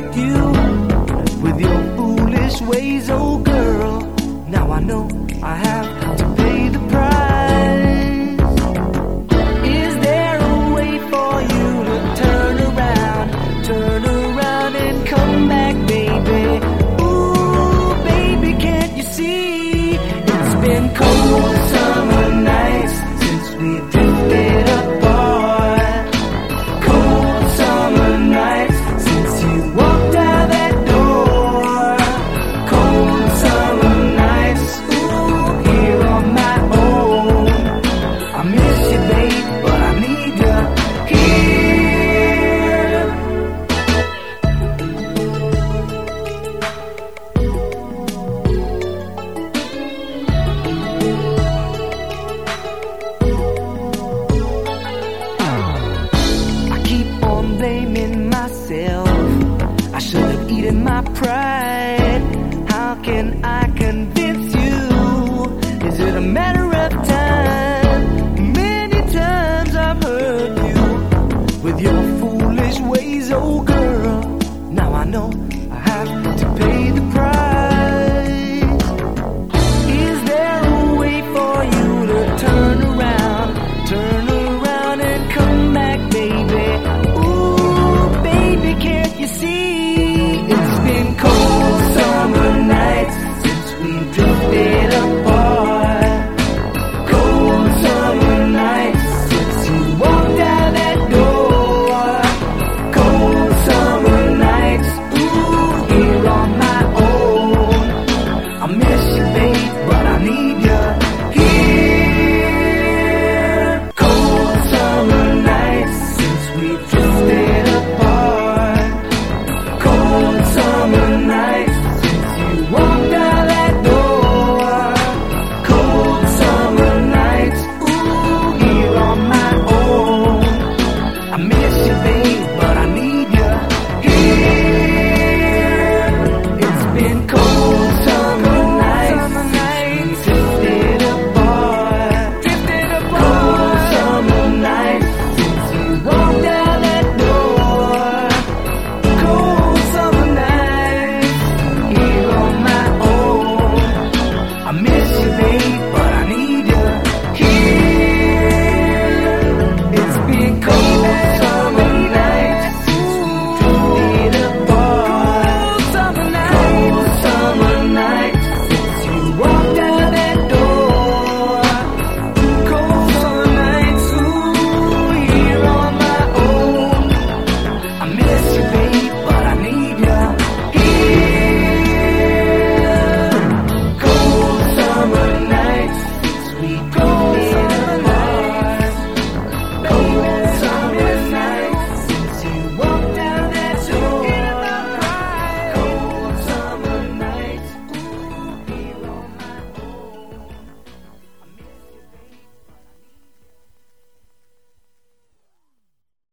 Hurt you with your foolish ways, oh girl. Now I know I have my pride. How can I?